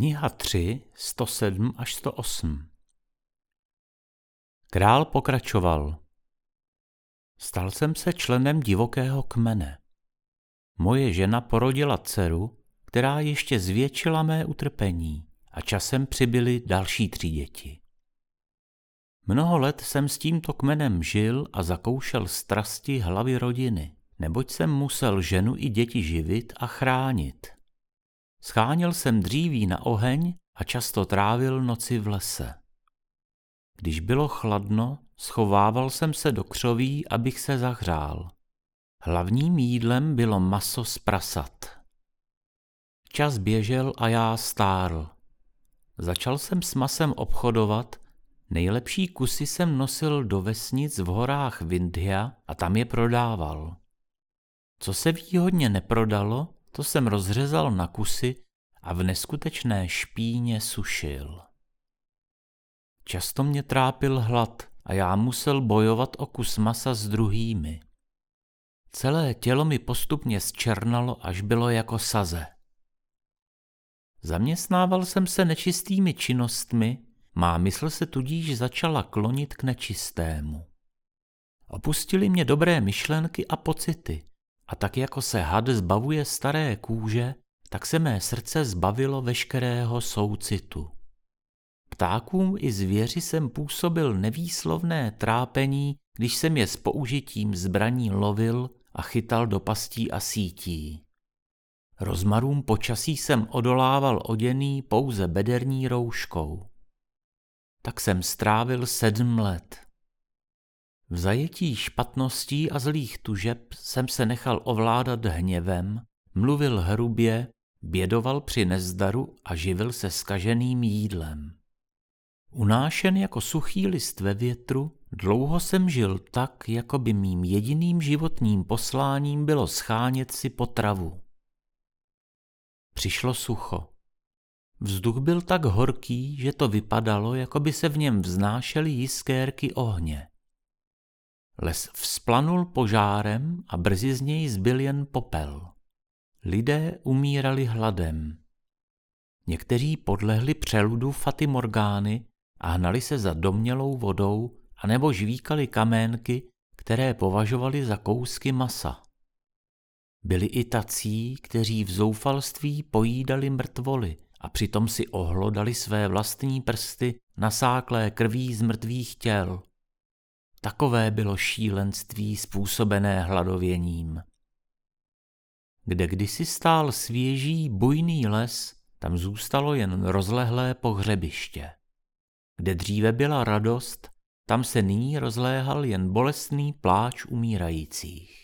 Kniha 3, 107 až 108 Král pokračoval. Stal jsem se členem divokého kmene. Moje žena porodila dceru, která ještě zvětšila mé utrpení a časem přibyly další tři děti. Mnoho let jsem s tímto kmenem žil a zakoušel strasti hlavy rodiny, neboť jsem musel ženu i děti živit a chránit. Scháněl jsem dříví na oheň a často trávil noci v lese. Když bylo chladno, schovával jsem se do křoví, abych se zahřál. Hlavním jídlem bylo maso z prasat. Čas běžel a já stárl. Začal jsem s masem obchodovat, nejlepší kusy jsem nosil do vesnic v horách Vindhya a tam je prodával. Co se výhodně neprodalo, to jsem rozřezal na kusy a v neskutečné špíně sušil. Často mě trápil hlad a já musel bojovat o kus masa s druhými. Celé tělo mi postupně zčernalo, až bylo jako saze. Zaměstnával jsem se nečistými činnostmi, má mysl se tudíž začala klonit k nečistému. Opustili mě dobré myšlenky a pocity a tak jako se had zbavuje staré kůže, tak se mé srdce zbavilo veškerého soucitu. Ptákům i zvěři jsem působil nevýslovné trápení, když jsem je s použitím zbraní lovil a chytal do pastí a sítí. Rozmarům počasí jsem odolával oděný pouze bederní rouškou. Tak jsem strávil sedm let. V zajetí špatností a zlých tužeb jsem se nechal ovládat hněvem, mluvil hrubě, bědoval při nezdaru a živil se skaženým jídlem. Unášen jako suchý list ve větru, dlouho jsem žil tak, jako by mým jediným životním posláním bylo schánět si potravu. Přišlo sucho. Vzduch byl tak horký, že to vypadalo, jako by se v něm vznášely jiskérky ohně. Les vzplanul požárem a brzy z něj zbyl jen popel. Lidé umírali hladem. Někteří podlehli přeludu Faty Morgány a hnali se za domnělou vodou anebo žvíkali kaménky, které považovali za kousky masa. Byli i tací, kteří v zoufalství pojídali mrtvoly a přitom si ohlodali své vlastní prsty nasáklé krví z mrtvých těl. Takové bylo šílenství způsobené hladověním. Kde kdysi stál svěží bujný les, tam zůstalo jen rozlehlé pohřebiště. Kde dříve byla radost, tam se nyní rozléhal jen bolestný pláč umírajících.